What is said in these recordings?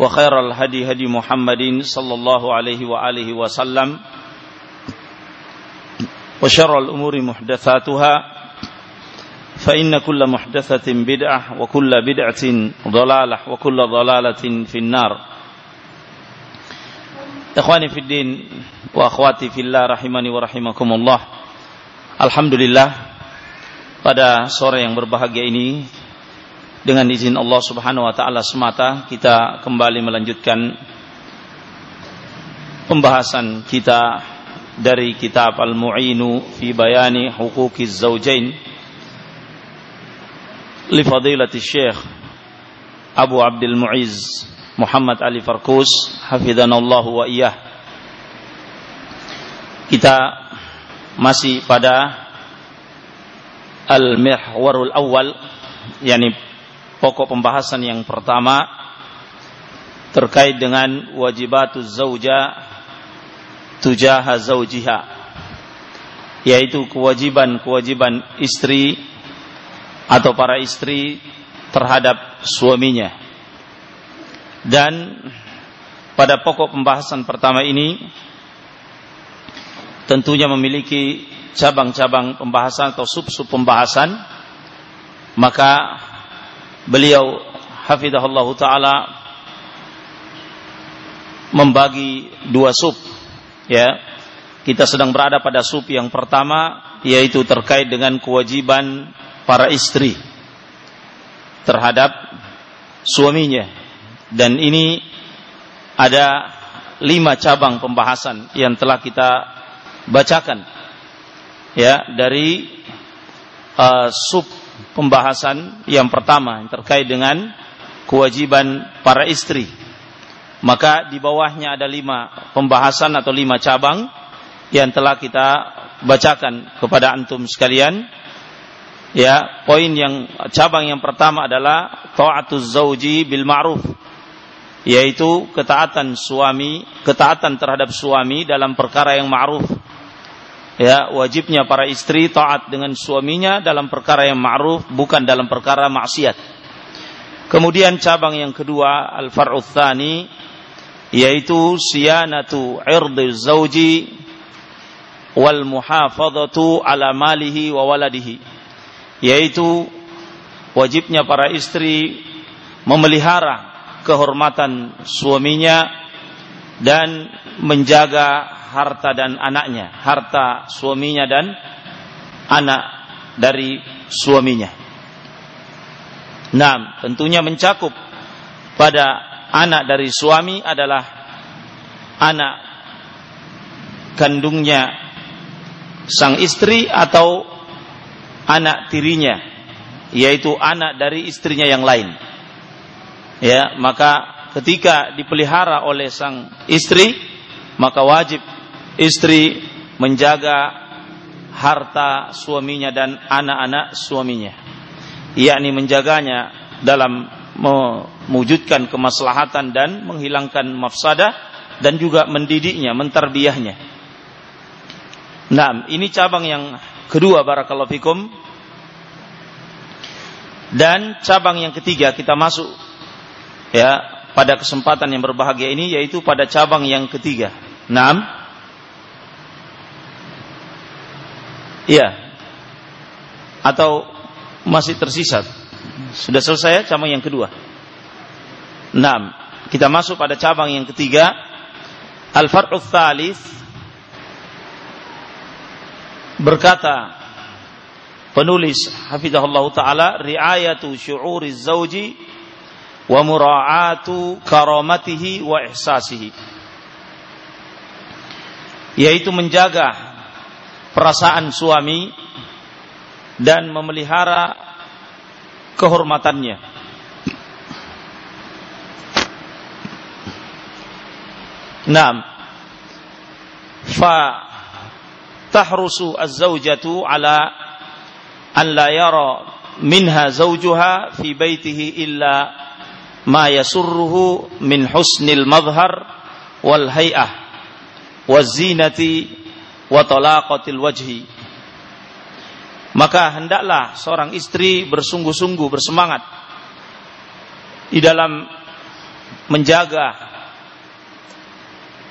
وخير الهدي هدي محمد صلى الله عليه وآله وسلم وشر الأمور محدثاتها فإن كل محدثة بدعة وكل بدعة ضلالة وكل ضلالة في النار إخواني في الدين وأخواتي في الله رحمني ورحمكم الله Alhamdulillah pada sore yang berbahagia ini dengan izin Allah Subhanahu wa taala semata kita kembali melanjutkan pembahasan kita dari kitab Al-Mu'inu fi Bayani Huquqiz Zawjain li fadilati Syekh Abu Abdul Muiz Muhammad Ali Farkus hafizanallahu wa iyyah. Kita masih pada al-mihwarul awal yakni pokok pembahasan yang pertama terkait dengan wajibatuz zauja tujaha zaujiha yaitu kewajiban-kewajiban istri atau para istri terhadap suaminya. Dan pada pokok pembahasan pertama ini tentunya memiliki cabang-cabang pembahasan atau sub-sub pembahasan maka beliau hafidahullah taala membagi dua sub ya. Kita sedang berada pada sub yang pertama yaitu terkait dengan kewajiban para istri terhadap suaminya. Dan ini ada lima cabang pembahasan yang telah kita bacakan ya dari uh, sub pembahasan yang pertama yang terkait dengan kewajiban para istri. Maka di bawahnya ada lima pembahasan atau lima cabang yang telah kita bacakan kepada antum sekalian. Ya poin yang cabang yang pertama adalah taatuz zauji bil ma'ruf yaitu ketaatan suami ketaatan terhadap suami dalam perkara yang ma'ruf ya wajibnya para istri taat dengan suaminya dalam perkara yang ma'ruf bukan dalam perkara maksiat. Kemudian cabang yang kedua al-far'u tsani yaitu siyanatu irdi zauji wal muhafadzatu ala malihi wa waladihi yaitu wajibnya para istri memelihara kehormatan suaminya dan menjaga harta dan anaknya, harta suaminya dan anak dari suaminya. Nah, tentunya mencakup pada anak dari suami adalah anak kandungnya sang istri atau anak tirinya, yaitu anak dari istrinya yang lain. Ya, maka ketika dipelihara oleh sang istri, maka wajib istri menjaga harta suaminya dan anak-anak suaminya yakni menjaganya dalam mewujudkan kemaslahatan dan menghilangkan mafsadah dan juga mendidiknya, menterbiahnya. Nah, ini cabang yang kedua barakallahu fikum. Dan cabang yang ketiga kita masuk ya pada kesempatan yang berbahagia ini yaitu pada cabang yang ketiga. Naam. Iya. Atau masih tersisa? Sudah selesai ya cabang yang kedua. Enam. Kita masuk pada cabang yang ketiga. Al-Far'u Thalith berkata penulis hafizahullah taala riayatu syu'uri zauji wa mura'atu karamatihi wa ihsasihi yaitu menjaga perasaan suami dan memelihara kehormatannya. Naam. Fa tahrusu az-zawjatu ala an la yara minha zawjuha fi baitihi illa ma yasurruhu min husnil madhar wal hay'ah wazinati wa talaqatil wajhi maka hendaklah seorang istri bersungguh-sungguh bersemangat di dalam menjaga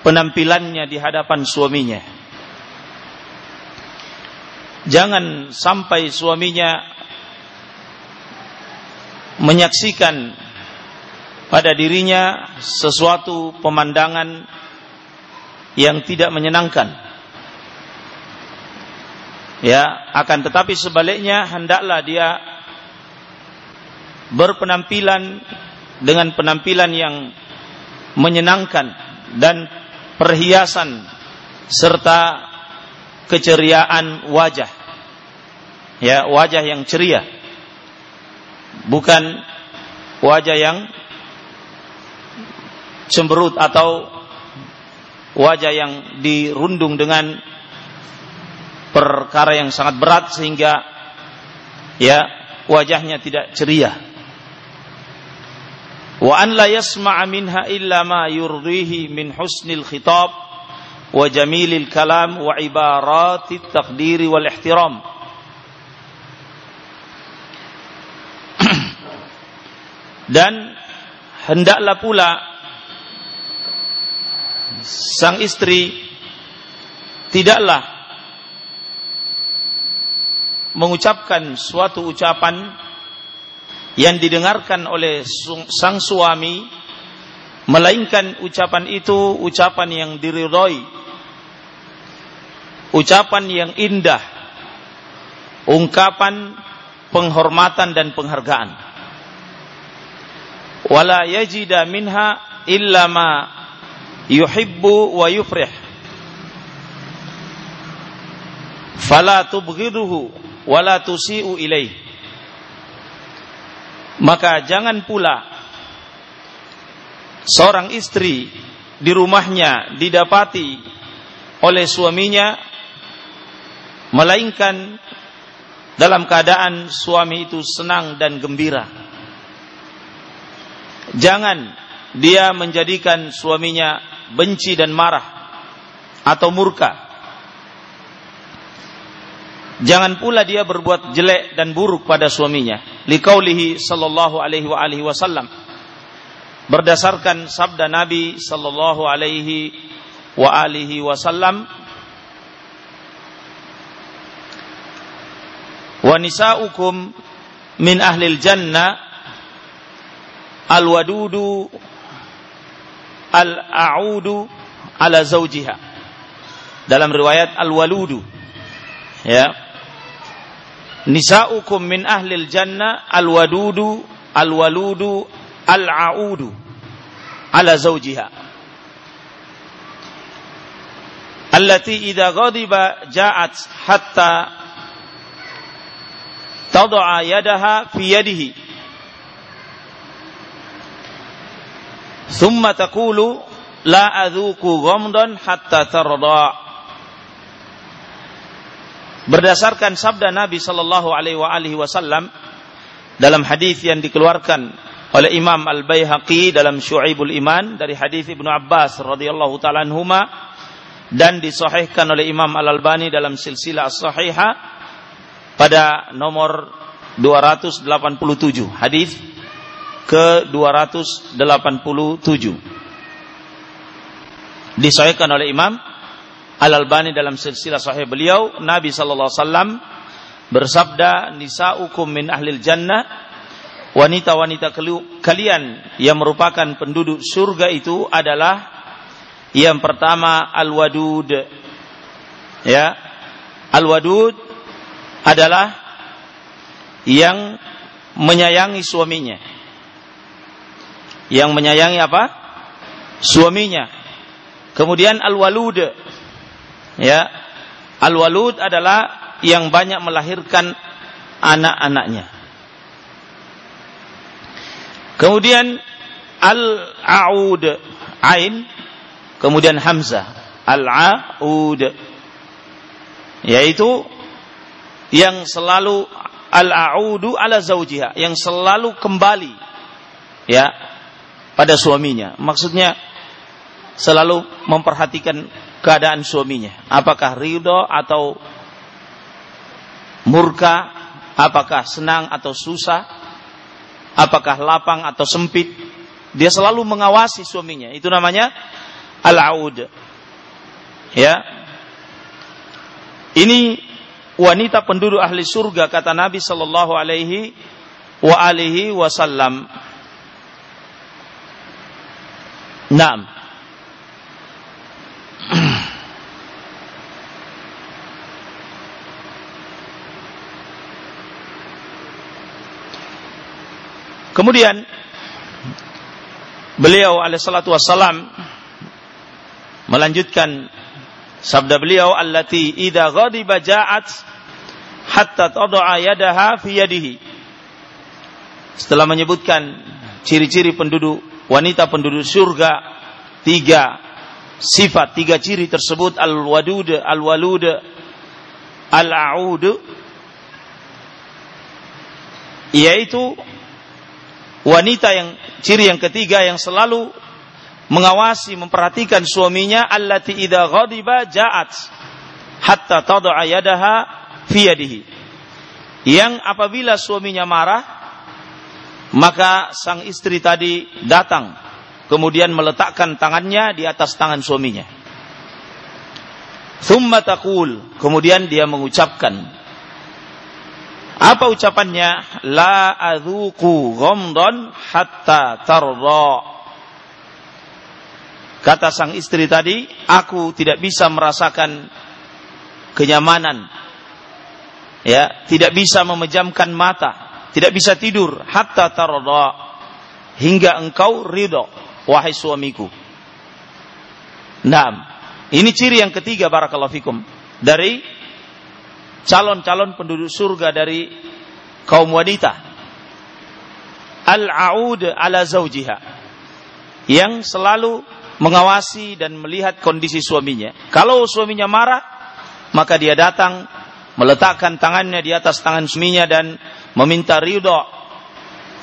penampilannya di hadapan suaminya. Jangan sampai suaminya menyaksikan pada dirinya sesuatu pemandangan yang tidak menyenangkan. Ya, akan tetapi sebaliknya hendaklah dia berpenampilan dengan penampilan yang menyenangkan dan perhiasan serta keceriaan wajah. Ya, wajah yang ceria. Bukan wajah yang cemberut atau wajah yang dirundung dengan perkara yang sangat berat sehingga ya wajahnya tidak ceria. Wa an la yasma'a minha illa ma yurdihi min husnil khitab wa jamilil kalam wa ibaratit taqdiri wal ihtiram. Dan hendaklah pula sang istri tidaklah mengucapkan suatu ucapan yang didengarkan oleh sang suami melainkan ucapan itu ucapan yang diridhoi ucapan yang indah, ungkapan penghormatan dan penghargaan. Wala yajida minha illa ma yuhibbu wa yufrih. Fala tubghiduhu wala tusi'u ilaih. Maka jangan pula seorang istri di rumahnya didapati oleh suaminya melainkan dalam keadaan suami itu senang dan gembira. Jangan dia menjadikan suaminya benci dan marah atau murka. Jangan pula dia berbuat jelek dan buruk pada suaminya. Liqaulihi sallallahu alaihi wa alihi wasallam. Berdasarkan sabda Nabi sallallahu alaihi wa alihi wasallam wa nisa'ukum min ahlil jannah al wadudu al a'udu ala zaujiha dalam riwayat al waludu ya nisa'ukum min ahlil jannah al wadudu al waludu al a'udu ala zaujiha allati idza ghadiba ja'at hatta tad'a yadaha fi yadihi thumma taqulu la adhuku ghamdan hatta tarda berdasarkan sabda Nabi sallallahu alaihi wasallam dalam hadis yang dikeluarkan oleh Imam Al-Baihaqi dalam Syu'ibul Iman dari hadis Ibnu Abbas radhiyallahu taala anhuma dan disahihkan oleh Imam Al-Albani dalam silsilah as-sahihah pada nomor 287 hadis ke 287 disahihkan oleh Imam Al Albani dalam silsilah sahih beliau Nabi sallallahu alaihi wasallam bersabda nisaukum min ahlil jannah wanita-wanita kalian yang merupakan penduduk surga itu adalah yang pertama al-wadud ya al-wadud adalah yang menyayangi suaminya. Yang menyayangi apa? Suaminya. Kemudian al-walud. Ya. Al-walud adalah yang banyak melahirkan anak-anaknya. Kemudian al-aud ain kemudian hamzah al-aud yaitu yang selalu al-audu ala zaujiha yang selalu kembali ya pada suaminya maksudnya selalu memperhatikan keadaan suaminya. Apakah ridho atau murka? Apakah senang atau susah? Apakah lapang atau sempit? Dia selalu mengawasi suaminya. Itu namanya al-aud. Ya. Ini wanita penduduk ahli surga kata Nabi sallallahu alaihi wa alihi wasallam. Naam Kemudian beliau alaihissalatu wassalam melanjutkan sabda beliau allati idza ghadiba ja'at hatta tad'a yadaha fi yadihi. Setelah menyebutkan ciri-ciri penduduk wanita penduduk surga tiga sifat tiga ciri tersebut al-wadud al-walud al-a'ud yaitu wanita yang ciri yang ketiga yang selalu mengawasi memperhatikan suaminya allati idza ghadiba ja'at hatta tad'a yadaha fi yadihi. Yang apabila suaminya marah maka sang istri tadi datang kemudian meletakkan tangannya di atas tangan suaminya. Thumma taqul kemudian dia mengucapkan apa ucapannya la adzuqu ghamdan hatta tarda Kata sang istri tadi, aku tidak bisa merasakan kenyamanan. Ya, tidak bisa memejamkan mata, tidak bisa tidur hatta tarda hingga engkau ridho wahai suamiku. Nah, ini ciri yang ketiga barakallahu fikum dari calon-calon penduduk surga dari kaum wanita. Al-aud ala zaujiha. Yang selalu mengawasi dan melihat kondisi suaminya. Kalau suaminya marah, maka dia datang meletakkan tangannya di atas tangan suaminya dan meminta ridho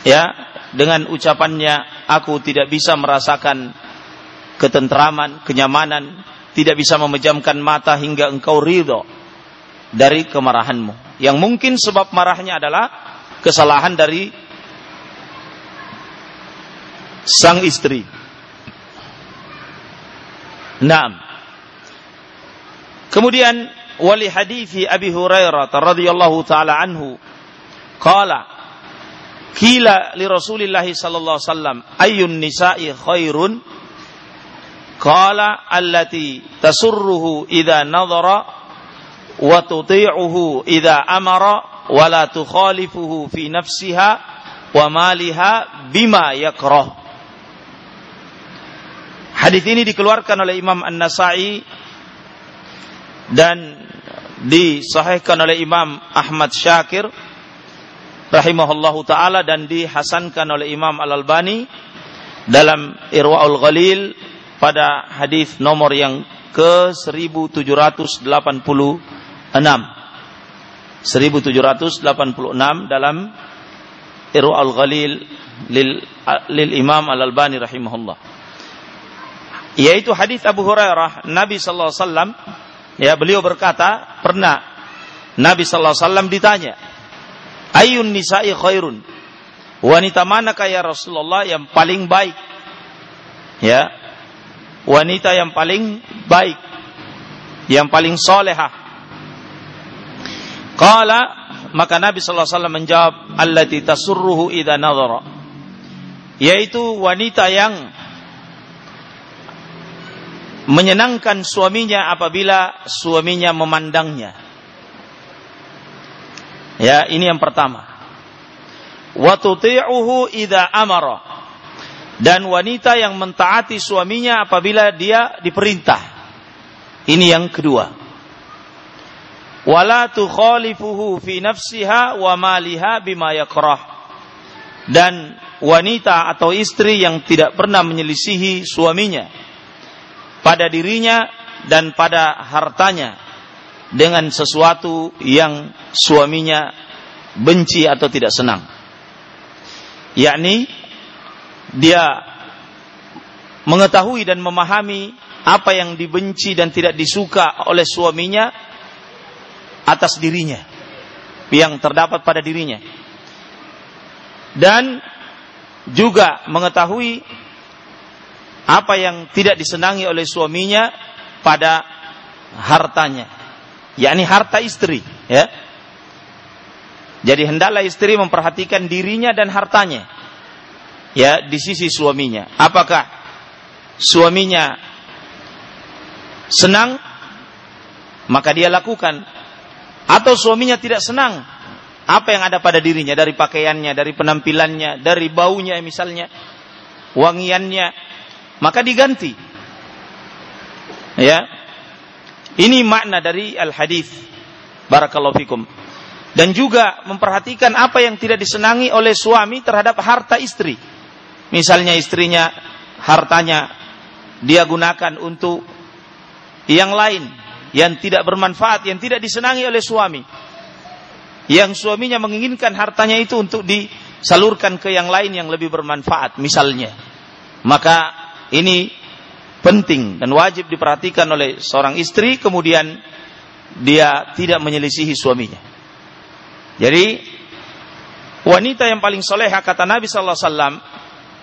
ya dengan ucapannya aku tidak bisa merasakan ketentraman, kenyamanan, tidak bisa memejamkan mata hingga engkau ridho dari kemarahanmu. Yang mungkin sebab marahnya adalah kesalahan dari sang istri Naam. Kemudian wali hadithi Abi Hurairah radhiyallahu taala anhu qala kila li Rasulillah sallallahu alaihi wasallam ayyun nisa'i khairun qala allati tasurruhu idza nadhara wa tuti'uhu idza amara wa la tukhalifuhu fi nafsiha wa maliha bima yakrah. Hadis ini dikeluarkan oleh Imam An-Nasai dan disahihkan oleh Imam Ahmad Syakir rahimahullahu taala dan dihasankan oleh Imam Al-Albani dalam Irwaul Ghalil pada hadis nomor yang ke 1786 1786 dalam Irwaul Ghalil lil, lil Imam Al-Albani rahimahullah. Yaitu hadis Abu Hurairah Nabi sallallahu alaihi wasallam ya beliau berkata pernah Nabi sallallahu alaihi wasallam ditanya ayun nisa'i khairun? Wanita manakah ya Rasulullah yang paling baik? Ya wanita yang paling baik yang paling solehah qala maka Nabi sallallahu alaihi wasallam menjawab allati tasurruhu idza nadhara yaitu wanita yang menyenangkan suaminya apabila suaminya memandangnya. Ya, ini yang pertama. Wa tuti'uhu idza amara. Dan wanita yang mentaati suaminya apabila dia diperintah. Ini yang kedua. Wala tukhalifuhu fi nafsiha wa maliha bima yakrah. Dan wanita atau istri yang tidak pernah menyelisihi suaminya pada dirinya dan pada hartanya dengan sesuatu yang suaminya benci atau tidak senang. Yakni dia mengetahui dan memahami apa yang dibenci dan tidak disuka oleh suaminya atas dirinya yang terdapat pada dirinya. Dan juga mengetahui apa yang tidak disenangi oleh suaminya pada hartanya yakni harta istri ya. Jadi hendaklah istri memperhatikan dirinya dan hartanya ya di sisi suaminya. Apakah suaminya senang maka dia lakukan atau suaminya tidak senang apa yang ada pada dirinya dari pakaiannya dari penampilannya dari baunya misalnya wangiannya maka diganti. Ya. Ini makna dari al-hadis. Barakallahu fikum. Dan juga memperhatikan apa yang tidak disenangi oleh suami terhadap harta istri. Misalnya istrinya hartanya dia gunakan untuk yang lain yang tidak bermanfaat, yang tidak disenangi oleh suami. Yang suaminya menginginkan hartanya itu untuk disalurkan ke yang lain yang lebih bermanfaat, misalnya. Maka ini penting dan wajib diperhatikan oleh seorang istri kemudian dia tidak menyelisihi suaminya. Jadi wanita yang paling soleha kata Nabi sallallahu alaihi wasallam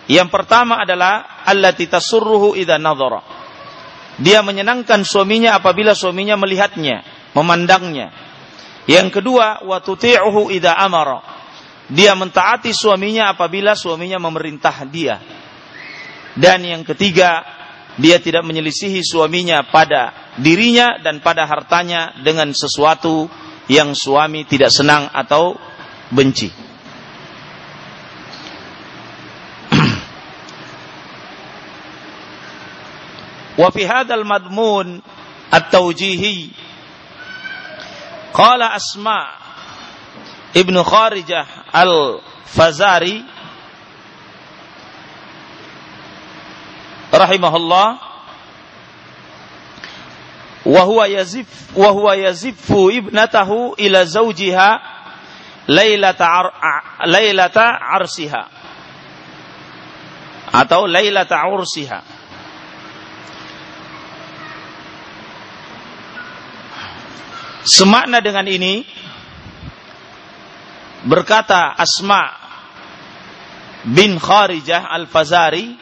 yang pertama adalah allati tasurruhu idza nadhara. Dia menyenangkan suaminya apabila suaminya melihatnya, memandangnya. Yang kedua, wa tuti'uhu idza amara. Dia mentaati suaminya apabila suaminya memerintah dia. Dan yang ketiga, dia tidak menyelisihi suaminya pada dirinya dan pada hartanya dengan sesuatu yang suami tidak senang atau benci. Wa fi hadzal madmun at-tawjihi qala Asma Ibnu Kharijah al-Fazari rahimahullah wa huwa yazif wa huwa yazifu ibnatahu ila zawjiha lailata ar, lailata arsiha atau lailata ursiha Semakna dengan ini berkata Asma bin Kharijah Al-Fazari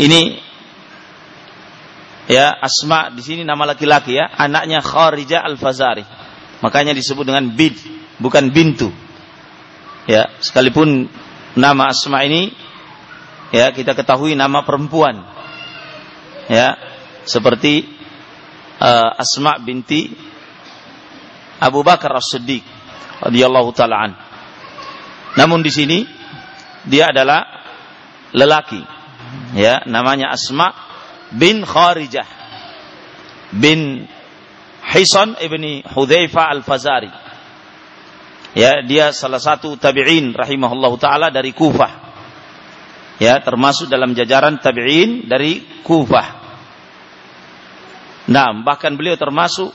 ini ya Asma di sini nama laki-laki ya, anaknya Kharijah Al-Fazari. Makanya disebut dengan bid, bukan bintu. Ya, sekalipun nama Asma ini ya kita ketahui nama perempuan. Ya, seperti uh, Asma binti Abu Bakar As-Siddiq radhiyallahu taala Namun di sini dia adalah lelaki. Ya namanya Asma bin Kharijah bin Hisan ibni Hudzaifah al-Fazari. Ya dia salah satu tabi'in rahimahullahu taala dari Kufah. Ya termasuk dalam jajaran tabi'in dari Kufah. Nah bahkan beliau termasuk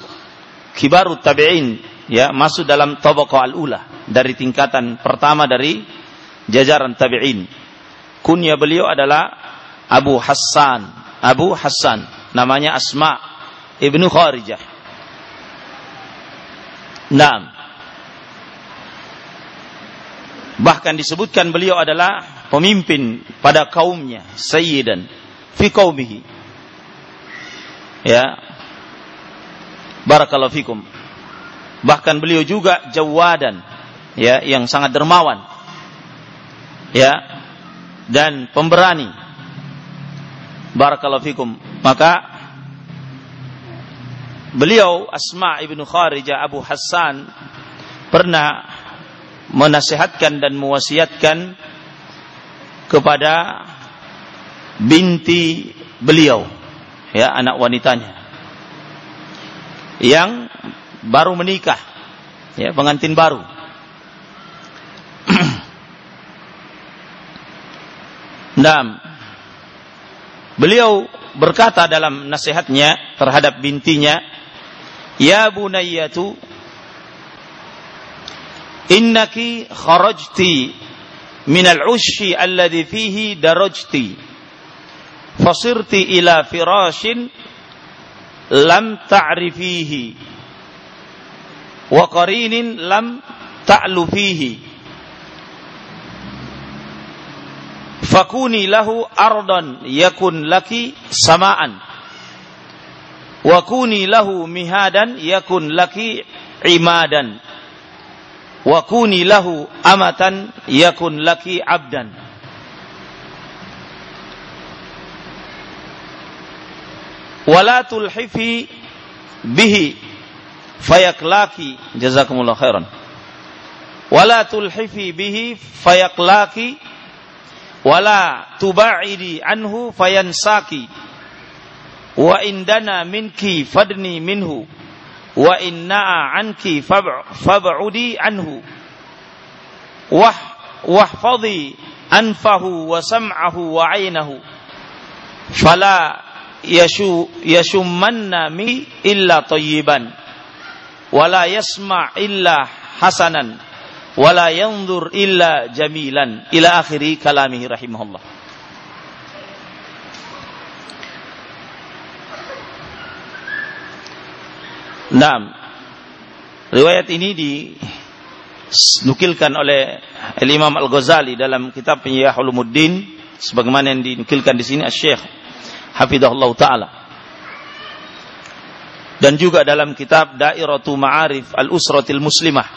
kibarut tabi'in ya masuk dalam tabaqah al-ula dari tingkatan pertama dari jajaran tabi'in kunya beliau adalah Abu Hassan. Abu Hassan. Namanya Asma ibnu Kharijah. Nah, bahkan disebutkan beliau adalah pemimpin pada kaumnya, sayyidan fi qaumihi. Ya. Barakallahu fikum. Bahkan beliau juga jawadan, ya, yang sangat dermawan. Ya. Dan pemberani Barakallahu fikum. Maka beliau Asma ibnu Kharijah Abu Hassan pernah menasihatkan dan mewasiatkan kepada binti beliau ya anak wanitanya yang baru menikah ya pengantin baru Nah, Beliau berkata dalam nasihatnya terhadap bintinya, "Ya bunayyatu, innaki kharajti min al-ushi alladhi fihi darajti." fasirti ila firashin lam ta'rifihi. Wa qarinin lam ta'lu fihi. Fakuni lahu ardan yakun laki samaan. Wa kuni lahu mihadan yakun laki imadan. Wa kuni lahu amatan yakun laki abdan wala tulhifi bihi fayaklaki jazakumullah khairan wala tulhifi bihi fayaklaki wala tubaidi anhu fayansaki wa indana minki fadni minhu wa inna'a anki fab'udi anhu wah wahfadhi anfahu wa sam'ahu wa 'ainahu fala yashu yashummanna mi illa tayyiban. Wala yasma illa hasanan. Wala yanzur illa jamilan. Ila akhiri kalamihi rahimahullah. Naam. Riwayat ini dinukilkan oleh Imam Al-Ghazali dalam kitab Penyihah Ulumuddin sebagaimana yang dinukilkan di sini Asy-Syaikh hafizahullah taala. Dan juga dalam kitab Dairatu Ma'arif Al-Usratil Muslimah.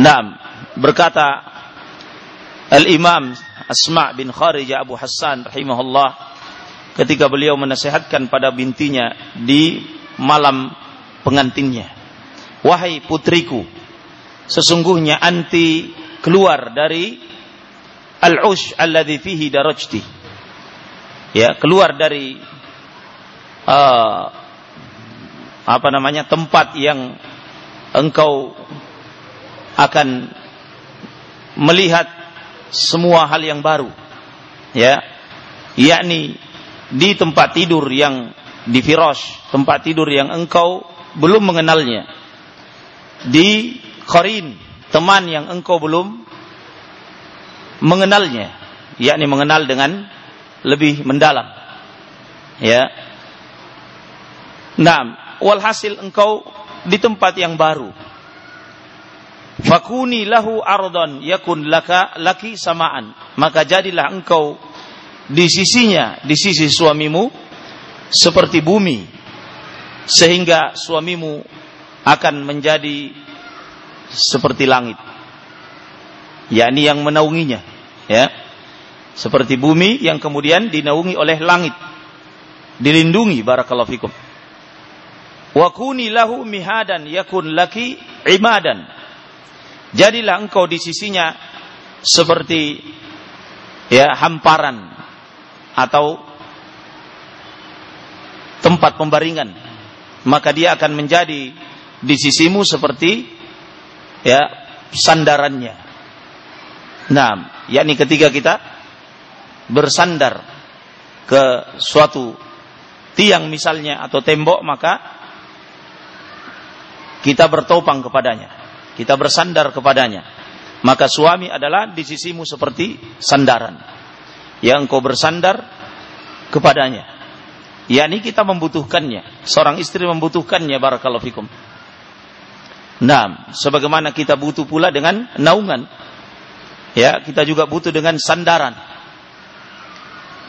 Naam, berkata Al-Imam Asma' bin Kharija Abu Hassan rahimahullah ketika beliau menasihatkan pada bintinya di malam pengantinnya. Wahai putriku, sesungguhnya anti keluar dari al-ush alladhi fihi darajti ya keluar dari uh, apa namanya tempat yang engkau akan melihat semua hal yang baru. Ya yakni di tempat tidur yang di firash tempat tidur yang engkau belum mengenalnya. Di qarin teman yang engkau belum mengenalnya yakni mengenal dengan lebih mendalam. Ya. Nah, walhasil engkau di tempat yang baru. Fakuni lahu ardon yakun laka laki samaan. Maka jadilah engkau di sisinya, di sisi suamimu seperti bumi sehingga suamimu akan menjadi seperti langit. yakni yang menaunginya, ya seperti bumi yang kemudian dinaungi oleh langit. Dilindungi barakallahu fikum. Wa kuni lahu mihadan yakun laki imadan. Jadilah engkau di sisinya seperti ya hamparan atau tempat pembaringan. Maka dia akan menjadi di sisimu seperti ya sandarannya. Nah yakni ketika kita bersandar ke suatu tiang misalnya atau tembok maka kita bertopang kepadanya. Kita bersandar kepadanya. Maka suami adalah di sisimu seperti sandaran. Yang kau bersandar kepadanya. Yakni kita membutuhkannya. Seorang istri membutuhkannya barakallahu fikum. Nah, sebagaimana kita butuh pula dengan naungan. Ya, kita juga butuh dengan sandaran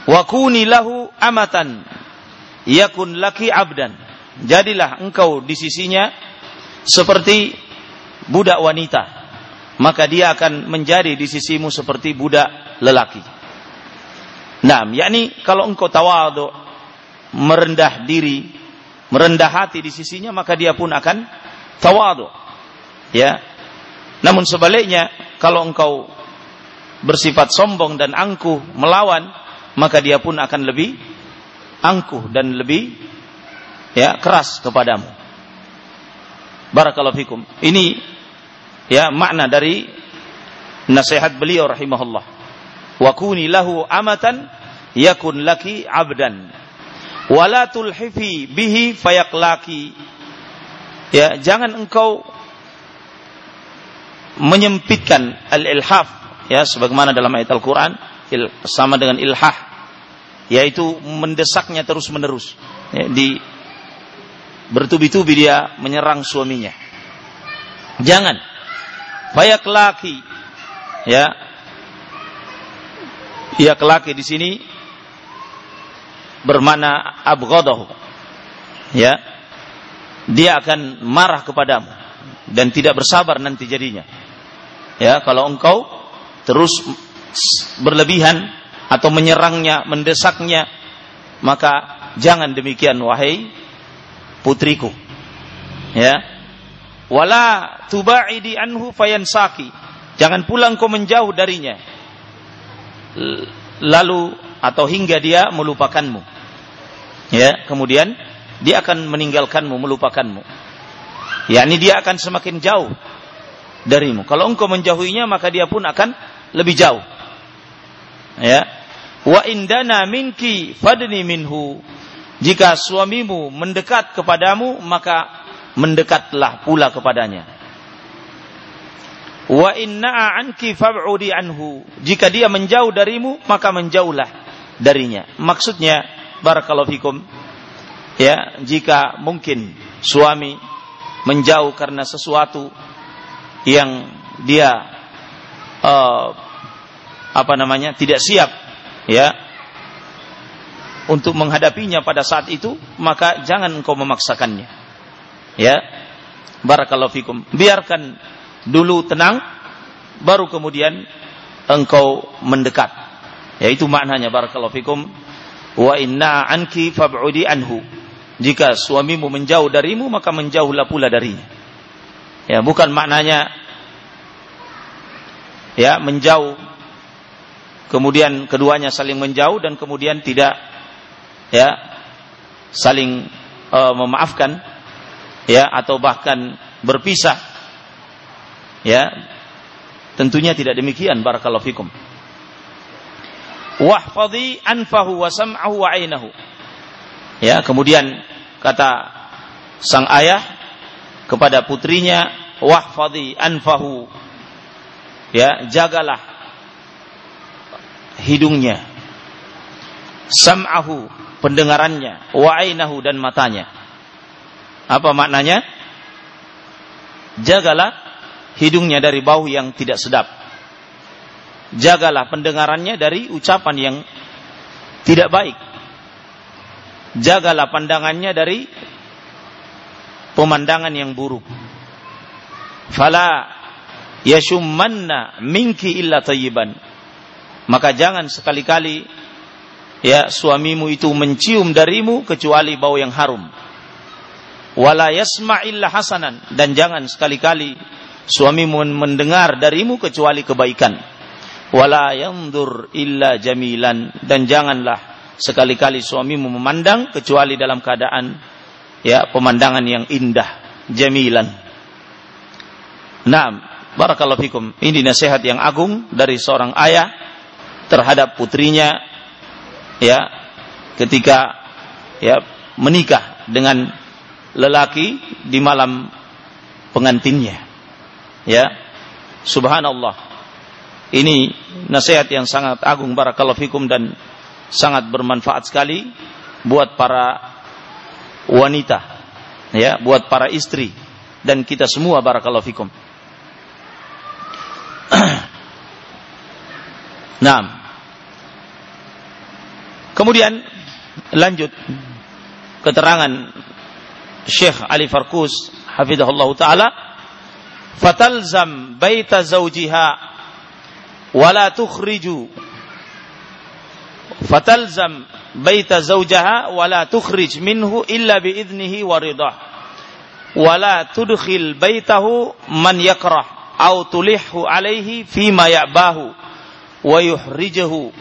wa kuni lahu amatan. Yakun laki abdan. Jadilah engkau di sisinya seperti budak wanita. Maka dia akan menjadi di sisimu seperti budak lelaki. Nah yakni kalau engkau tawadu merendah diri merendah hati di sisinya maka dia pun akan tawadu ya. Namun sebaliknya kalau engkau bersifat sombong dan angkuh melawan maka dia pun akan lebih angkuh dan lebih ya keras kepadamu. Barakallahu fikum. Ini ya makna dari nasihat beliau rahimahullah. Wa kuni lahu amatan yakun laki abdan wala tulhifi bihi fayaklaki ya jangan engkau menyempitkan al-ilhaf ya sebagaimana dalam ayat Al-Qur'an sama dengan ilhah yaitu mendesaknya terus menerus ya, di bertubi-tubi dia menyerang suaminya jangan fayaklaki ya ya kelaki di sini bermana abghadahu. Ya. Dia akan marah kepadamu dan tidak bersabar nanti jadinya. Ya, kalau engkau terus berlebihan atau menyerangnya, mendesaknya, maka jangan demikian wahai putriku. Ya. Wala tubaidi anhu fayansaki. Jangan pulang kau menjauh darinya. Lalu atau hingga dia melupakanmu. Ya, kemudian dia akan meninggalkanmu, melupakanmu. yakni dia akan semakin jauh darimu. Kalau engkau menjauhinya, maka dia pun akan lebih jauh. Ya. Wa indana minki fadni minhu. Jika suamimu mendekat kepadamu, maka mendekatlah pula kepadanya. Wa inna anki fab'udi anhu. Jika dia menjauh darimu, maka menjauhlah darinya. Maksudnya barakallahu fikum ya jika mungkin suami menjauh karena sesuatu yang dia uh, apa namanya tidak siap ya untuk menghadapinya pada saat itu maka jangan engkau memaksakannya ya barakallahu fikum biarkan dulu tenang baru kemudian engkau mendekat yaitu maknanya barakallahu fikum wa inna anki fab'udi anhu. Jika suamimu menjauh darimu maka menjauhlah pula darinya. Ya, bukan maknanya ya menjauh kemudian keduanya saling menjauh dan kemudian tidak ya saling uh, memaafkan ya atau bahkan berpisah ya tentunya tidak demikian barakallahu fikum wahfadhi anfahu wa sam'ahu wa ainahu. Ya, kemudian kata sang ayah kepada putrinya, wahfadhi anfahu. Ya, jagalah hidungnya. Sam'ahu, pendengarannya, wa ainahu dan matanya. Apa maknanya? Jagalah hidungnya dari bau yang tidak sedap Jagalah pendengarannya dari ucapan yang tidak baik. Jagalah pandangannya dari pemandangan yang buruk. Fala yashummanna minki illa tayyiban. Maka jangan sekali-kali ya suamimu itu mencium darimu kecuali bau yang harum. Wala yasma illa hasanan. Dan jangan sekali-kali suamimu mendengar darimu kecuali kebaikan. Wala yandur illa jamilan. Dan janganlah sekali-kali suamimu memandang kecuali dalam keadaan ya pemandangan yang indah jamilan. Naam. Barakallahu fikum. Ini nasihat yang agung dari seorang ayah terhadap putrinya ya ketika ya menikah dengan lelaki di malam pengantinnya ya subhanallah ini nasihat yang sangat agung barakallahu fikum dan sangat bermanfaat sekali buat para wanita ya, buat para istri dan kita semua barakallahu fikum. nah. Kemudian lanjut keterangan Syekh Ali Farkus hafizahullah taala fatalzam baita zawjiha wala tukhriju. Fatalzam baita zawjaha wala tukhrij minhu illa bi idnihi wa ridah. Wala tudkhil baitahu man yakrah aw tulihhu alaihi fima ya'bahu wa yuhrijahu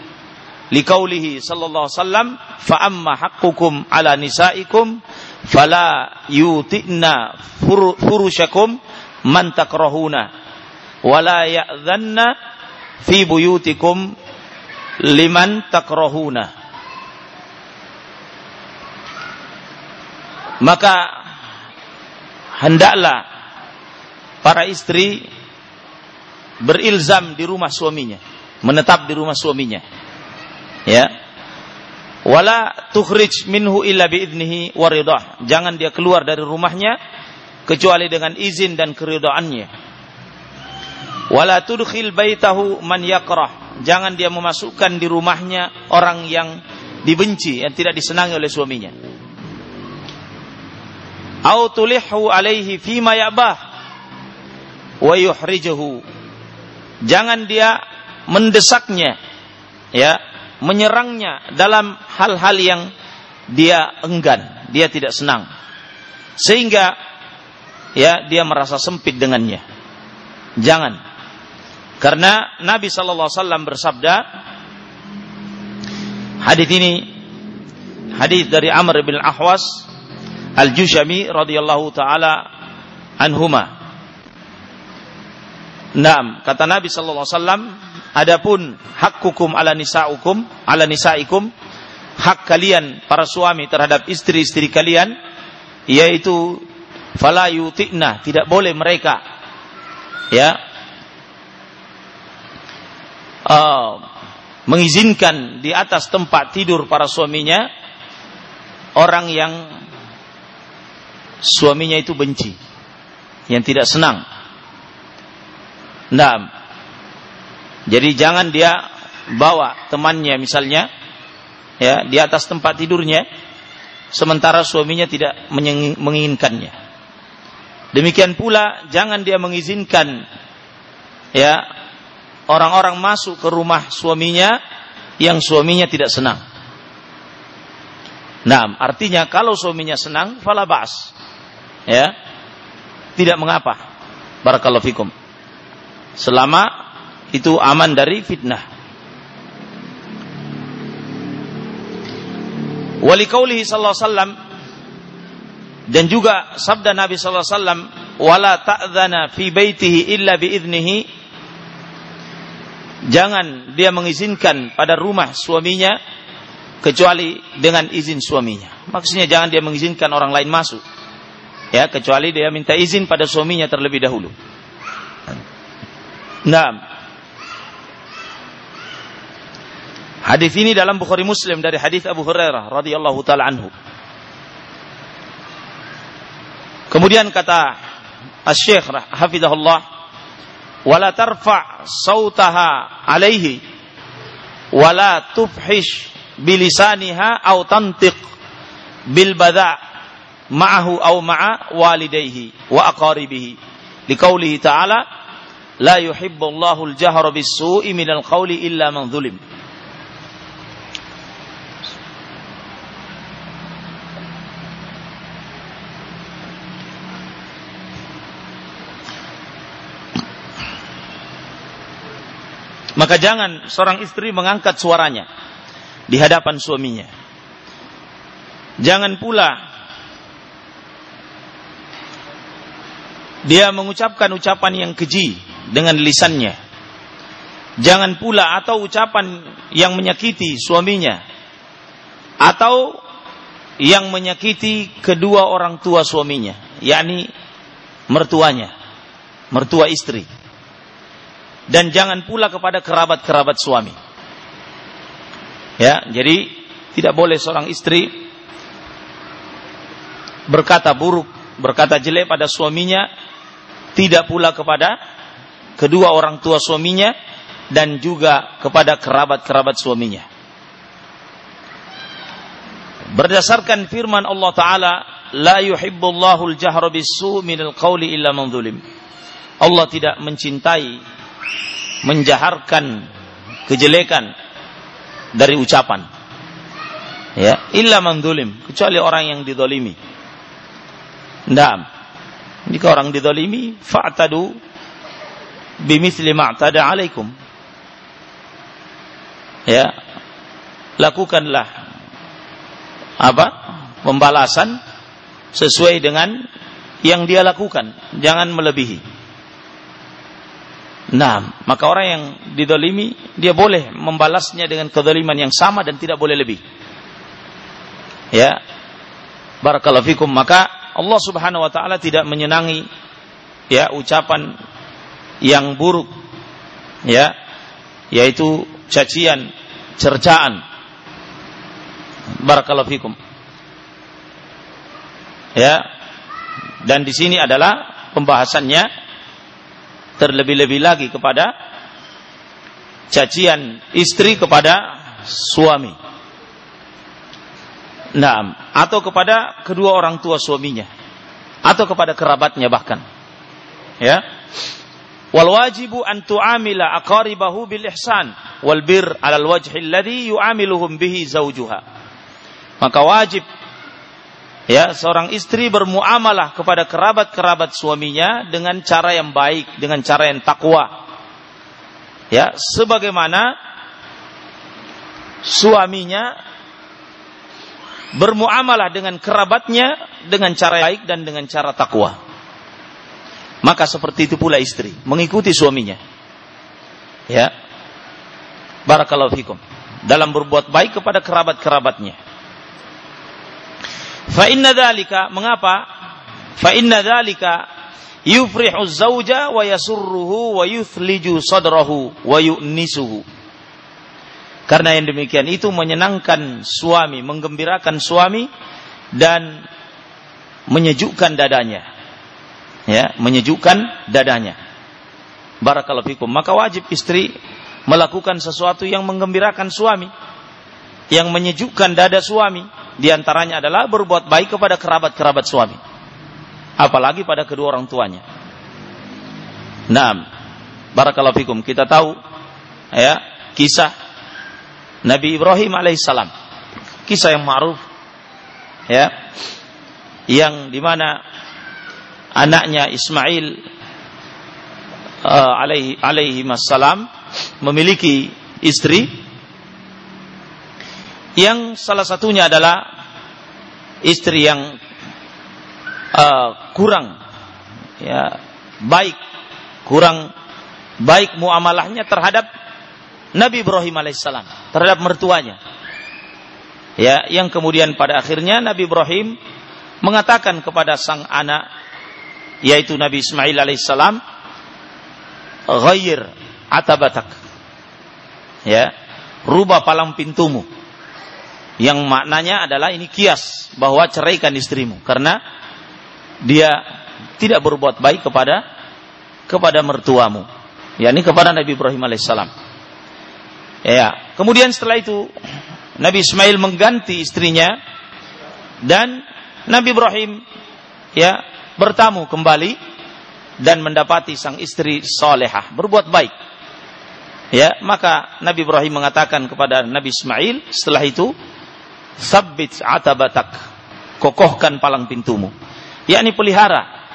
liqaulihi sallallahu sallam fa amma haqqukum ala nisaikum fala yutina furushakum man takrahuna wala ya'dhanna fi buyutikum liman takrahuna. Maka hendaklah para istri berilzam di rumah suaminya menetap di rumah suaminya. Ya. Wala tukhrij minhu illa biidnihi waridah. Jangan dia keluar dari rumahnya kecuali dengan izin dan keridaannya. Wala tudkhil baitahu man yakrah. Jangan dia memasukkan di rumahnya orang yang dibenci, yang tidak disenangi oleh suaminya. Au tulihu alaihi fima ya'bah wa yuhrijuhu. Jangan dia mendesaknya ya, menyerangnya dalam hal-hal yang dia enggan, dia tidak senang. Sehingga ya dia merasa sempit dengannya. Jangan. Karena Nabi sallallahu alaihi wasallam bersabda hadis ini hadis dari Amr bin Ahwas Al-Jushami radhiyallahu taala anhuma. Naam, kata Nabi sallallahu alaihi wasallam, adapun hukum ala nisaikum, ala nisaikum, hak kalian para suami terhadap istri-istri kalian yaitu fala yutikna, tidak boleh mereka ya uh, mengizinkan di atas tempat tidur para suaminya orang yang suaminya itu benci, yang tidak senang. Nah, jadi jangan dia bawa temannya misalnya ya di atas tempat tidurnya sementara suaminya tidak menginginkannya. Demikian pula jangan dia mengizinkan ya orang-orang masuk ke rumah suaminya yang suaminya tidak senang. Nah, artinya kalau suaminya senang, fala ba'as. Ya. Tidak mengapa. Barakallahu fikum. Selama itu aman dari fitnah. Wali kaulihi sallallahu wasallam dan juga sabda Nabi sallallahu wasallam wala ta'dzana fi baitihi illa bi idnihi jangan dia mengizinkan pada rumah suaminya kecuali dengan izin suaminya. Maksudnya jangan dia mengizinkan orang lain masuk. Ya, kecuali dia minta izin pada suaminya terlebih dahulu. Nah, hadis ini dalam Bukhari Muslim dari hadis Abu Hurairah radhiyallahu taala anhu. Kemudian kata Asy-Syaikh hafizahullah wala tarfa sautaha alaihi wala tufhish bilisaniha au tantiq bil bada ma'ahu au ma'a walidayhi wa aqaribihi liqaulihi ta'ala la yuhibbu Allahu al-jahra bis-su'i minal qawli illa man zulim Maka jangan seorang istri mengangkat suaranya di hadapan suaminya. Jangan pula dia mengucapkan ucapan yang keji dengan lisannya. Jangan pula atau ucapan yang menyakiti suaminya atau yang menyakiti kedua orang tua suaminya, yakni mertuanya, mertua istri dan jangan pula kepada kerabat-kerabat suami. Ya, jadi tidak boleh seorang istri berkata buruk, berkata jelek pada suaminya, tidak pula kepada kedua orang tua suaminya dan juga kepada kerabat-kerabat suaminya. Berdasarkan firman Allah taala, la yuhibbullahu al-jahra bis-su' minal qawli illa man Allah tidak mencintai menjaharkan kejelekan dari ucapan. Ya, illa man kecuali orang yang didolimi. Naam. Jika orang didolimi, fa'tadu bimithli ma'tada alaikum. Ya. Lakukanlah apa? Pembalasan sesuai dengan yang dia lakukan, jangan melebihi. Nah, maka orang yang didolimi, dia boleh membalasnya dengan kedoliman yang sama dan tidak boleh lebih. Ya. barakallahu fikum. Maka Allah Subhanahu wa taala tidak menyenangi ya ucapan yang buruk ya yaitu cacian cercaan. Barakallahu fikum. Ya. Dan di sini adalah pembahasannya terlebih-lebih lagi kepada cacian istri kepada suami. Nah, atau kepada kedua orang tua suaminya atau kepada kerabatnya bahkan. Ya. Wal wajibu an tu'amila aqaribahu bil ihsan wal bir 'alal wajhi alladhi yu'amiluhum bihi zawjuha. Maka wajib ya seorang istri bermuamalah kepada kerabat-kerabat suaminya dengan cara yang baik, dengan cara yang takwa. Ya, sebagaimana suaminya bermuamalah dengan kerabatnya dengan cara baik dan dengan cara takwa. Maka seperti itu pula istri, mengikuti suaminya. Ya. Barakallahu fikum. Dalam berbuat baik kepada kerabat-kerabatnya. Fa inna dzalika mengapa? Fa inna dzalika yufrihu zauja wa yasurruhu wa yuthliju sadrahu wa yu'nisuhu karena yang demikian itu menyenangkan suami, menggembirakan suami dan menyejukkan dadanya. Ya, menyejukkan dadanya. Barakallahu fikum. Maka wajib istri melakukan sesuatu yang menggembirakan suami, yang menyejukkan dada suami. Di antaranya adalah berbuat baik kepada kerabat-kerabat suami. Apalagi pada kedua orang tuanya. Nah, barakallahu fikum. Kita tahu ya, kisah Nabi Ibrahim alaihissalam. Kisah yang ma'ruf ya. Yang di mana anaknya Ismail uh, alaihi alaihi memiliki istri yang salah satunya adalah istri yang uh, kurang ya baik kurang baik muamalahnya terhadap Nabi Ibrahim alaihissalam terhadap mertuanya. Ya, yang kemudian pada akhirnya Nabi Ibrahim mengatakan kepada sang anak yaitu Nabi Ismail alaihissalam, "Ghayyir atabatak." Ya, rubah palang pintumu. Yang maknanya adalah ini kias bahwa ceraikan istrimu karena dia tidak berbuat baik kepada kepada mertuamu, yakni kepada Nabi Ibrahim alaihissalam. Ya, kemudian setelah itu Nabi Ismail mengganti istrinya dan Nabi Ibrahim ya bertamu kembali dan mendapati sang istri solehah berbuat baik. Ya, maka Nabi Ibrahim mengatakan kepada Nabi Ismail setelah itu, "Sabbit atabatak." Kokohkan palang pintumu. Yakni pelihara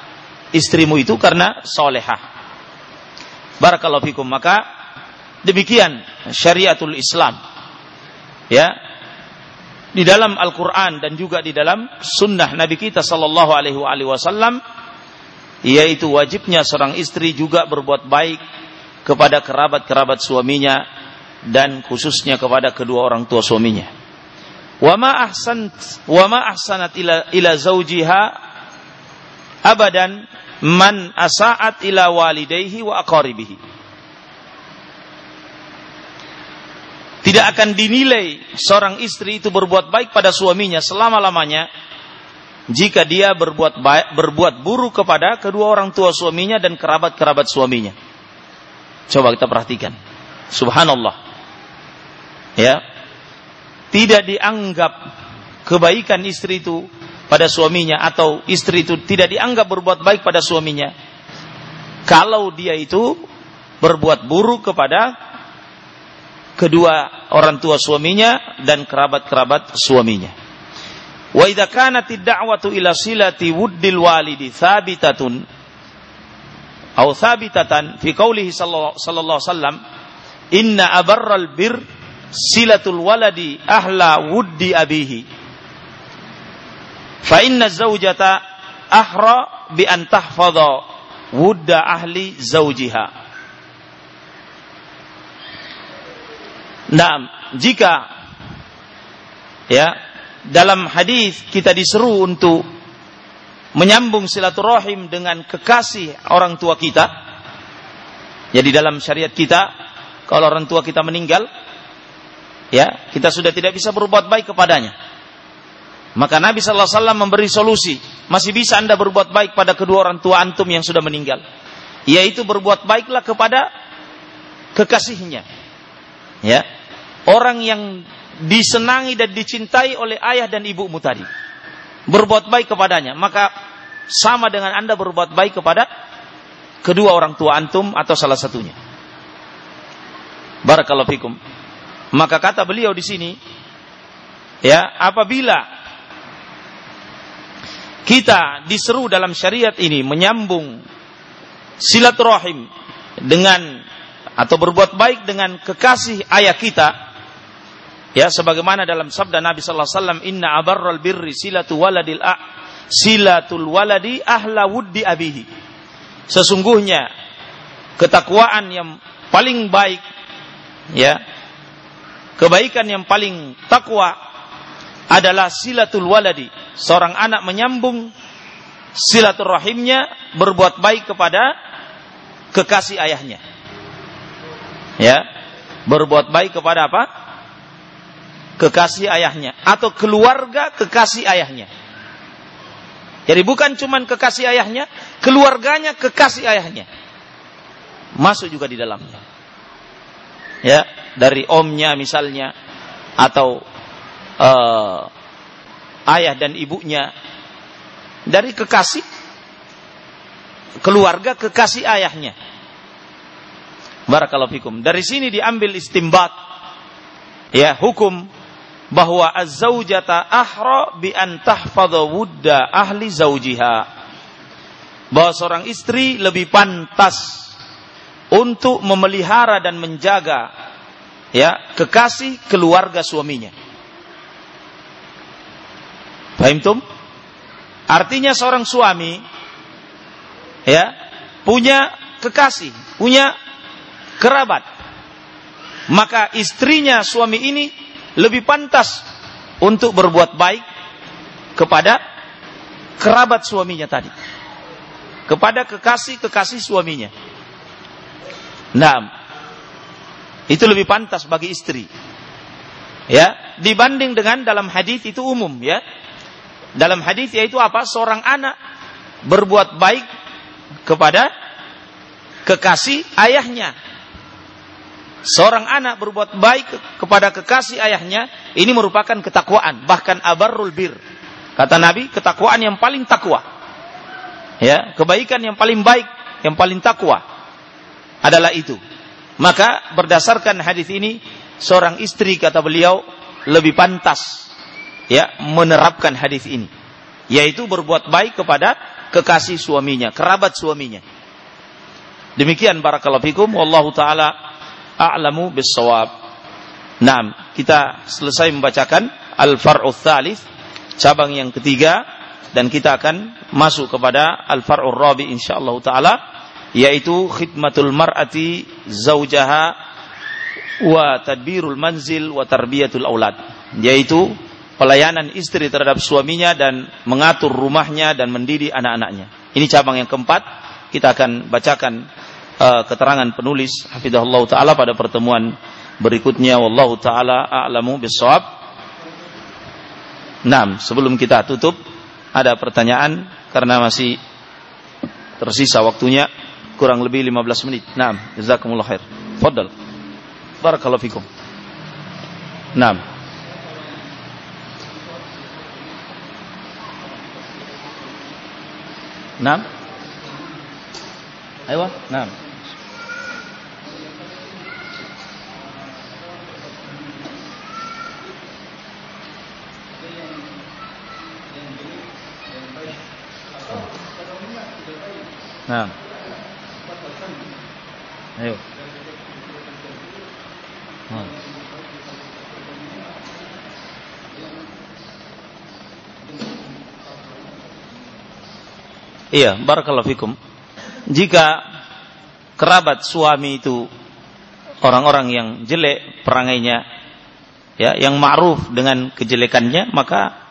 istrimu itu karena solehah. Barakallahu fikum. Maka Demikian syariatul Islam. Ya. Di dalam Al-Qur'an dan juga di dalam sunnah Nabi kita sallallahu alaihi wasallam yaitu wajibnya seorang istri juga berbuat baik kepada kerabat-kerabat suaminya dan khususnya kepada kedua orang tua suaminya. Wa ma ahsan wa ma ahsanat ila ila zaujiha abadan man asaat ila walidayhi wa aqaribihi. Tidak akan dinilai seorang istri itu berbuat baik pada suaminya selama-lamanya jika dia berbuat baik, berbuat buruk kepada kedua orang tua suaminya dan kerabat-kerabat suaminya. Coba kita perhatikan. Subhanallah. Ya. Tidak dianggap kebaikan istri itu pada suaminya atau istri itu tidak dianggap berbuat baik pada suaminya kalau dia itu berbuat buruk kepada kedua orang tua suaminya dan kerabat-kerabat suaminya. Wa idza kanat ad-da'watu ila silati wuddil walidi thabitatun aw thabitatan fi qoulihi sallallahu alaihi wasallam inna abarral bir silatul waladi ahla wuddi abihi fa inna zawjata ahra bi an tahfadha wudda ahli zawjiha Nah, jika ya dalam hadis kita diseru untuk menyambung silaturahim dengan kekasih orang tua kita. Jadi dalam syariat kita, kalau orang tua kita meninggal, ya kita sudah tidak bisa berbuat baik kepadanya. Maka Nabi Sallallahu Alaihi Wasallam memberi solusi, masih bisa anda berbuat baik pada kedua orang tua antum yang sudah meninggal, yaitu berbuat baiklah kepada kekasihnya. Ya, orang yang disenangi dan dicintai oleh ayah dan ibumu tadi. Berbuat baik kepadanya, maka sama dengan Anda berbuat baik kepada kedua orang tua antum atau salah satunya. Barakallahu fikum. Maka kata beliau di sini, ya, apabila kita diseru dalam syariat ini menyambung silaturahim dengan atau berbuat baik dengan kekasih ayah kita Ya, sebagaimana dalam sabda Nabi sallallahu alaihi wasallam, "Inna abarral birri silatu waladil a silatul waladi ahla wuddi abihi." Sesungguhnya ketakwaan yang paling baik ya, kebaikan yang paling takwa adalah silatul waladi. Seorang anak menyambung silaturahimnya berbuat baik kepada kekasih ayahnya. Ya, berbuat baik kepada apa? kekasih ayahnya atau keluarga kekasih ayahnya. Jadi bukan cuma kekasih ayahnya, keluarganya kekasih ayahnya. Masuk juga di dalamnya. Ya, dari omnya misalnya atau uh, ayah dan ibunya dari kekasih keluarga kekasih ayahnya. Barakallahu fikum. Dari sini diambil istimbat ya hukum bahwa az-zaujata ahra bi an tahfadha wudda ahli zaujiha. Bahwa seorang istri lebih pantas untuk memelihara dan menjaga ya kekasih keluarga suaminya. Paham tum? Artinya seorang suami ya punya kekasih, punya kerabat. Maka istrinya suami ini lebih pantas untuk berbuat baik kepada kerabat suaminya tadi. Kepada kekasih-kekasih suaminya. Nah, itu lebih pantas bagi istri. Ya, dibanding dengan dalam hadis itu umum ya. Dalam hadis yaitu apa? Seorang anak berbuat baik kepada kekasih ayahnya seorang anak berbuat baik kepada kekasih ayahnya, ini merupakan ketakwaan, bahkan abarul bir. Kata Nabi, ketakwaan yang paling takwa. Ya, kebaikan yang paling baik, yang paling takwa adalah itu. Maka berdasarkan hadis ini, seorang istri kata beliau lebih pantas ya menerapkan hadis ini, yaitu berbuat baik kepada kekasih suaminya, kerabat suaminya. Demikian barakallahu fikum wallahu taala a'lamu bisawab. Nah, kita selesai membacakan al-far'u tsalits, cabang yang ketiga dan kita akan masuk kepada al-far'u rabi insyaallah taala yaitu khidmatul mar'ati zaujaha wa tadbirul manzil wa tarbiyatul aulad yaitu pelayanan istri terhadap suaminya dan mengatur rumahnya dan mendidik anak-anaknya. Ini cabang yang keempat. Kita akan bacakan uh, keterangan penulis hafizahullah taala pada pertemuan berikutnya wallahu taala a'lamu bissawab. Nah, sebelum kita tutup ada pertanyaan karena masih tersisa waktunya kurang lebih 15 menit. Naam, jazakumullah khair. Fadal. Barakallahu fikum. Naam. Naam. Ayo, naam. Nah. Ayo. Hmm. Iya, barakallahu fikum. Jika kerabat suami itu orang-orang yang jelek perangainya, ya yang ma'ruf dengan kejelekannya maka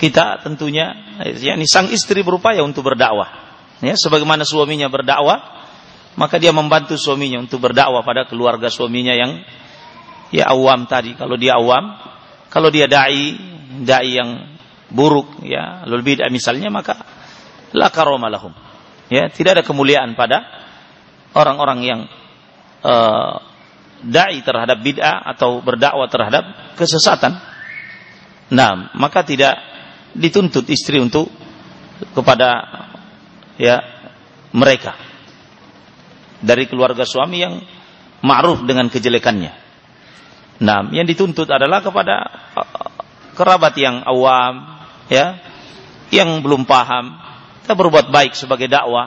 kita tentunya yakni sang istri berupaya untuk berdakwah ya sebagaimana suaminya berdakwah maka dia membantu suaminya untuk berdakwah pada keluarga suaminya yang ya awam tadi. Kalau dia awam kalau dia dai dai yang buruk ya lebih misalnya maka la karomalahum ya tidak ada kemuliaan pada orang-orang yang uh, dai terhadap bid'ah atau berdakwah terhadap kesesatan. Nah maka tidak dituntut istri untuk kepada ya mereka dari keluarga suami yang ma'ruf dengan kejelekannya. Nah, yang dituntut adalah kepada uh, kerabat yang awam, ya, yang belum paham, kita berbuat baik sebagai dakwah.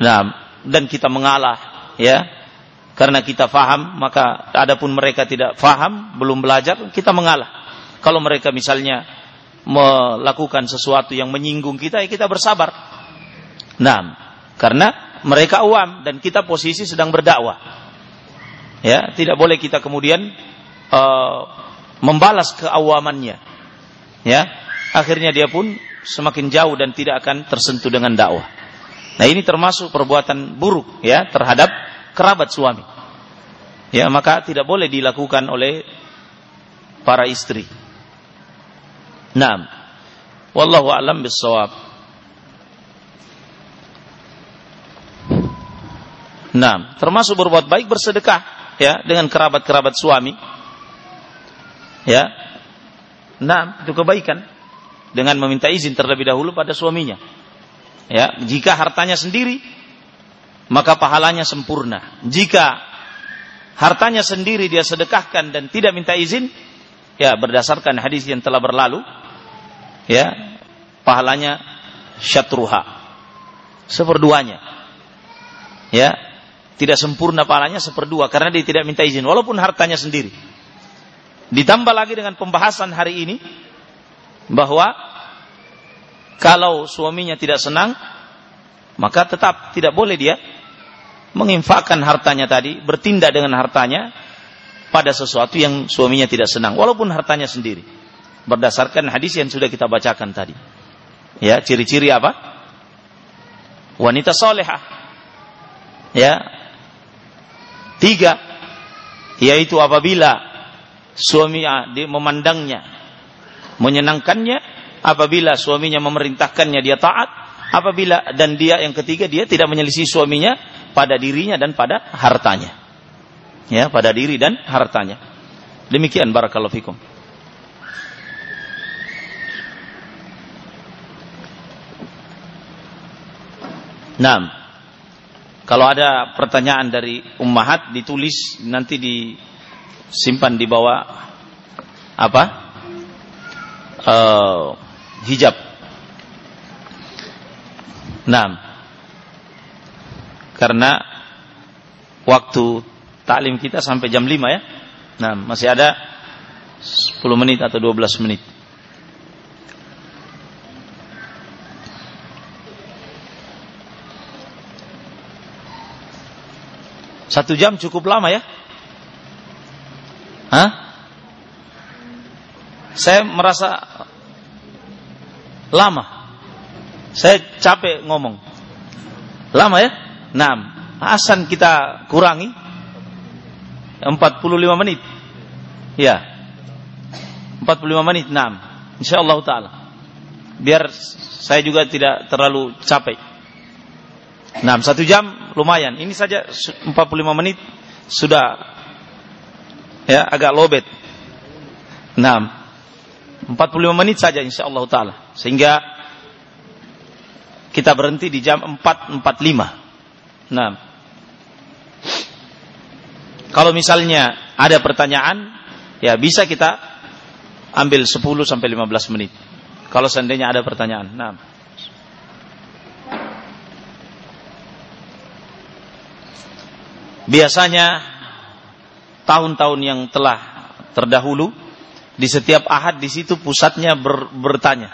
Nah, dan kita mengalah, ya, karena kita faham, maka adapun mereka tidak faham, belum belajar, kita mengalah. Kalau mereka misalnya melakukan sesuatu yang menyinggung kita, ya kita bersabar. Nah, karena mereka awam dan kita posisi sedang berdakwah. Ya, tidak boleh kita kemudian uh, membalas keawamannya. Ya, akhirnya dia pun semakin jauh dan tidak akan tersentuh dengan dakwah. Nah, ini termasuk perbuatan buruk ya terhadap kerabat suami. Ya, maka tidak boleh dilakukan oleh para istri. Naam. Wallahu a'lam bissawab. Naam, termasuk berbuat baik bersedekah ya dengan kerabat-kerabat suami. Ya. Naam, itu kebaikan dengan meminta izin terlebih dahulu pada suaminya. Ya, jika hartanya sendiri maka pahalanya sempurna. Jika hartanya sendiri dia sedekahkan dan tidak minta izin, ya berdasarkan hadis yang telah berlalu, ya pahalanya syatruha seperduanya ya tidak sempurna pahalanya seperdua karena dia tidak minta izin walaupun hartanya sendiri ditambah lagi dengan pembahasan hari ini bahwa kalau suaminya tidak senang maka tetap tidak boleh dia menginfakkan hartanya tadi bertindak dengan hartanya pada sesuatu yang suaminya tidak senang walaupun hartanya sendiri berdasarkan hadis yang sudah kita bacakan tadi. Ya, ciri-ciri apa? Wanita solehah. Ya. Tiga. Yaitu apabila suami memandangnya, menyenangkannya, apabila suaminya memerintahkannya dia taat, apabila dan dia yang ketiga dia tidak menyelisih suaminya pada dirinya dan pada hartanya. Ya, pada diri dan hartanya. Demikian barakallahu fikum. Nah, kalau ada pertanyaan dari ummahat ditulis nanti disimpan di bawah apa? Uh, hijab. Nah, karena waktu taklim kita sampai jam 5 ya. Nah, masih ada 10 menit atau 12 menit. Satu jam cukup lama ya? Hah? Saya merasa lama. Saya capek ngomong. Lama ya? Nah, Hasan kita kurangi 45 menit. Ya. 45 menit, nah. Insyaallah taala. Biar saya juga tidak terlalu capek. Nah, satu jam lumayan. Ini saja 45 menit sudah ya agak lobet. Nah, 45 menit saja insya Allah taala. Sehingga kita berhenti di jam 4.45. Nah, kalau misalnya ada pertanyaan, ya bisa kita ambil 10 sampai 15 menit. Kalau seandainya ada pertanyaan. Nah. Biasanya tahun-tahun yang telah terdahulu di setiap ahad di situ pusatnya ber, bertanya.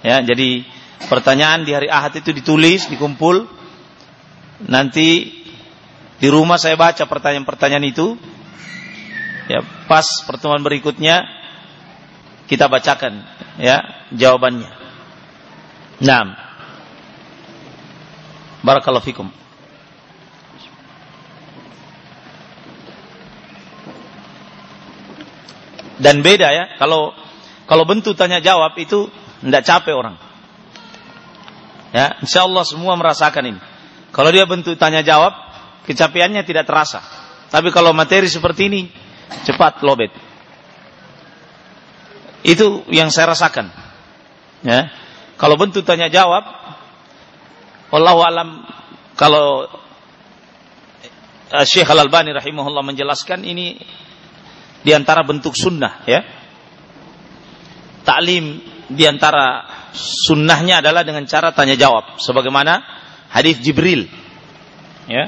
Ya, jadi pertanyaan di hari ahad itu ditulis, dikumpul. Nanti Di rumah saya baca pertanyaan-pertanyaan itu. Ya, pas pertemuan berikutnya kita bacakan ya jawabannya. Naam. Barakallahu fikum. Dan beda ya, kalau kalau bentuk tanya jawab itu tidak capek orang. Ya, insya Allah semua merasakan ini. Kalau dia bentuk tanya jawab, kecapeannya tidak terasa. Tapi kalau materi seperti ini, cepat lobet. Itu yang saya rasakan. Ya. Kalau bentuk tanya jawab, Allah alam kalau uh, Syekh Al Albani rahimahullah menjelaskan ini di antara bentuk sunnah ya. Taklim di antara sunnahnya adalah dengan cara tanya jawab. Sebagaimana hadis Jibril ya.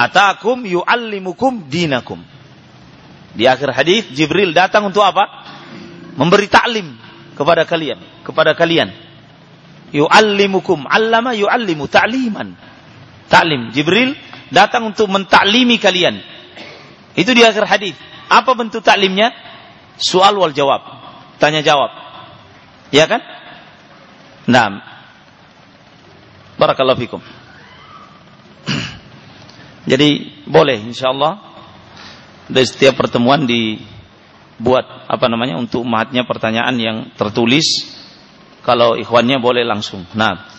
Atakum yuallimukum dinakum. Di akhir hadis Jibril datang untuk apa? Memberi taklim kepada kalian kepada kalian. Yuallimukum allama yuallimu ta'liman. Taklim Jibril datang untuk mentaklimi kalian. Itu di akhir hadis apa bentuk taklimnya? Soal wal jawab. Tanya jawab. Ya kan? Nah barakallahu fikum. Jadi boleh insyaallah dari setiap pertemuan dibuat apa namanya untuk umatnya pertanyaan yang tertulis. Kalau ikhwannya boleh langsung. Nah.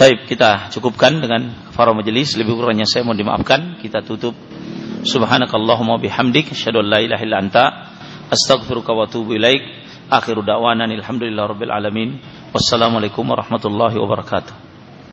Taib kita cukupkan dengan kafarah majelis lebih kurangnya saya mohon dimaafkan. Kita tutup. Subhanakallahumma bihamdik. Asyhadu an la ilaha illa anta. Astaghfiruka wa atubu ilaik. Akhiru da'wana alhamdulillahi rabbil alamin. Wassalamualaikum warahmatullahi wabarakatuh